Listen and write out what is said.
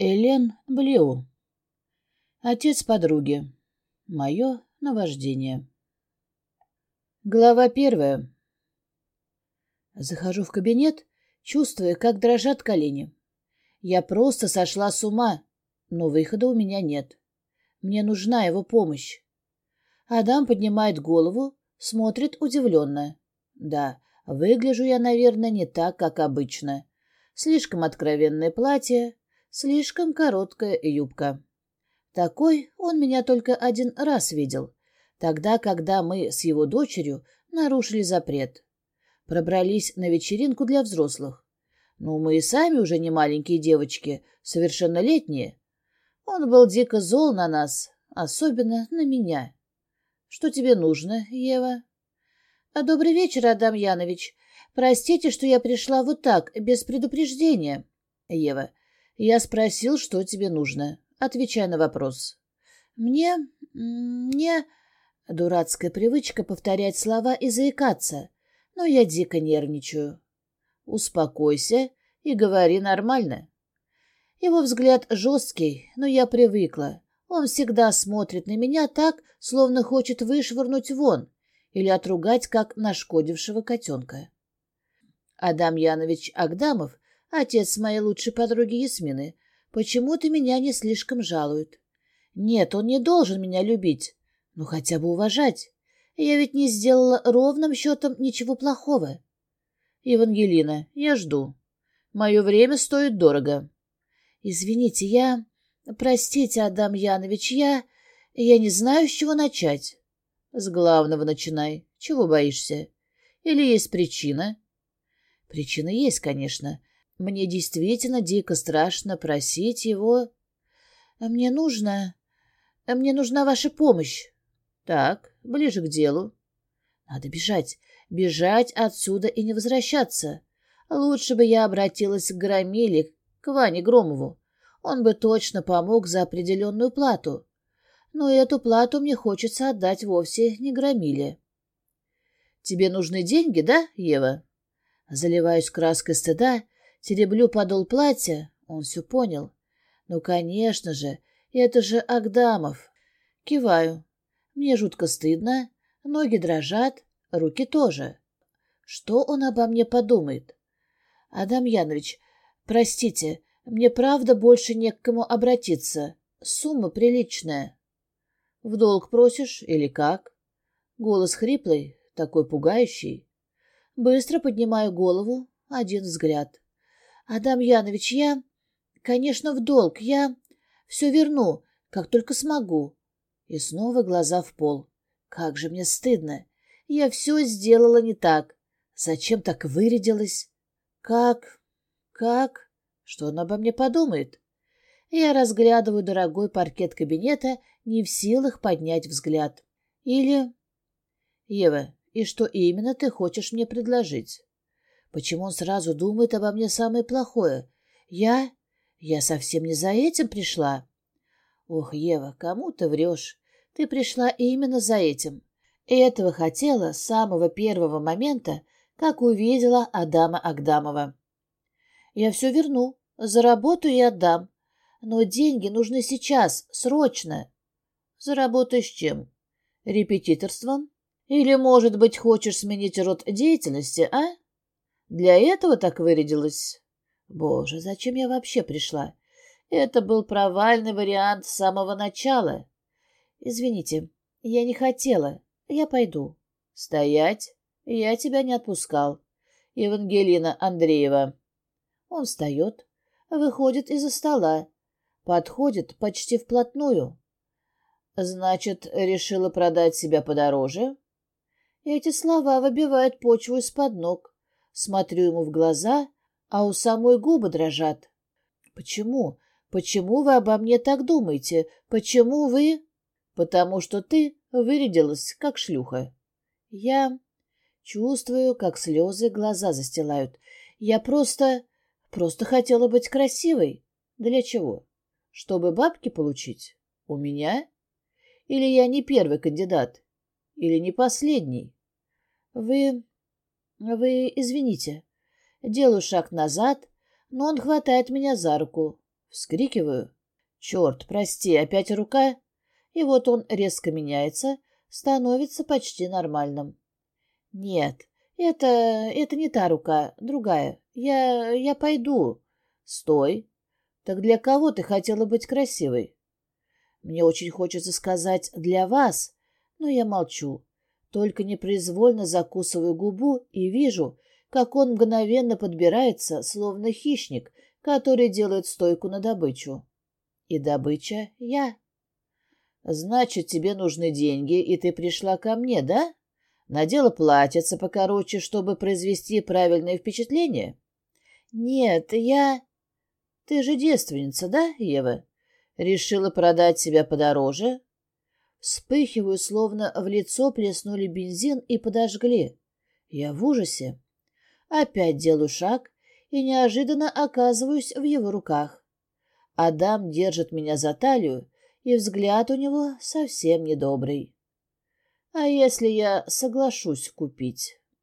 Элен Блиу. Отец подруги. Мое наваждение. Глава первая. Захожу в кабинет, чувствуя, как дрожат колени. Я просто сошла с ума, но выхода у меня нет. Мне нужна его помощь. Адам поднимает голову, смотрит удивленно. Да, выгляжу я, наверное, не так, как обычно. Слишком откровенное платье, Слишком короткая юбка. Такой он меня только один раз видел, тогда, когда мы с его дочерью нарушили запрет. Пробрались на вечеринку для взрослых. Ну, мы и сами уже не маленькие девочки, совершеннолетние. Он был дико зол на нас, особенно на меня. Что тебе нужно, Ева? А добрый вечер, Адам Янович. Простите, что я пришла вот так, без предупреждения. Ева, я спросил, что тебе нужно. Отвечай на вопрос. Мне... мне... Дурацкая привычка повторять слова и заикаться. Но я дико нервничаю. Успокойся и говори нормально. Его взгляд жесткий, но я привыкла. Он всегда смотрит на меня так, словно хочет вышвырнуть вон или отругать, как нашкодившего котенка. Адам Янович Агдамов Отец моей лучшей подруги Ясмины почему-то меня не слишком жалует. Нет, он не должен меня любить, но хотя бы уважать. Я ведь не сделала ровным счетом ничего плохого. Евангелина, я жду. Мое время стоит дорого. Извините, я... Простите, Адам Янович, я... Я не знаю, с чего начать. С главного начинай. Чего боишься? Или есть причина? Причина есть, конечно. Мне действительно дико страшно просить его. А мне нужно... А мне нужна ваша помощь. Так, ближе к делу. Надо бежать. Бежать отсюда и не возвращаться. Лучше бы я обратилась к Громиле, к Ване Громову. Он бы точно помог за определенную плату. Но эту плату мне хочется отдать вовсе не Громиле. Тебе нужны деньги, да, Ева? Заливаюсь краской стыда Тереблю подол платья, он все понял. Ну, конечно же, это же Агдамов. Киваю. Мне жутко стыдно, ноги дрожат, руки тоже. Что он обо мне подумает? Адам Янович, простите, мне правда больше не к кому обратиться. Сумма приличная. В долг просишь или как? Голос хриплый, такой пугающий. Быстро поднимаю голову, один взгляд. «Адам Янович, я, конечно, в долг. Я все верну, как только смогу». И снова глаза в пол. «Как же мне стыдно. Я все сделала не так. Зачем так вырядилась? Как? Как? Что он обо мне подумает?» Я разглядываю дорогой паркет кабинета, не в силах поднять взгляд. Или... Ева, и что именно ты хочешь мне предложить? Почему он сразу думает обо мне самое плохое? Я? Я совсем не за этим пришла. Ох, Ева, кому ты врешь? Ты пришла именно за этим. И этого хотела с самого первого момента, как увидела Адама Агдамова. Я все верну, заработаю и отдам. Но деньги нужны сейчас, срочно. Заработаешь чем? Репетиторством? Или, может быть, хочешь сменить род деятельности, а? Для этого так вырядилась? Боже, зачем я вообще пришла? Это был провальный вариант с самого начала. Извините, я не хотела. Я пойду. Стоять. Я тебя не отпускал. Евангелина Андреева. Он встает, выходит из-за стола, подходит почти вплотную. Значит, решила продать себя подороже? Эти слова выбивают почву из-под ног. Смотрю ему в глаза, а у самой губы дрожат. Почему? Почему вы обо мне так думаете? Почему вы... Потому что ты вырядилась, как шлюха. Я чувствую, как слезы глаза застилают. Я просто... просто хотела быть красивой. Для чего? Чтобы бабки получить? У меня? Или я не первый кандидат? Или не последний? Вы... «Вы извините». Делаю шаг назад, но он хватает меня за руку. Вскрикиваю. Черт, прости, опять рука? И вот он резко меняется, становится почти нормальным. Нет, это... это не та рука, другая. Я... я пойду. Стой. Так для кого ты хотела быть красивой? Мне очень хочется сказать «для вас», но я молчу. Только непроизвольно закусываю губу и вижу, как он мгновенно подбирается, словно хищник, который делает стойку на добычу. И добыча — я. Значит, тебе нужны деньги, и ты пришла ко мне, да? Надела платьице покороче, чтобы произвести правильное впечатление? Нет, я... Ты же девственница, да, Ева? Решила продать себя подороже? Вспыхиваю, словно в лицо плеснули бензин и подожгли. Я в ужасе. Опять делаю шаг и неожиданно оказываюсь в его руках. Адам держит меня за талию, и взгляд у него совсем недобрый. А если я соглашусь купить?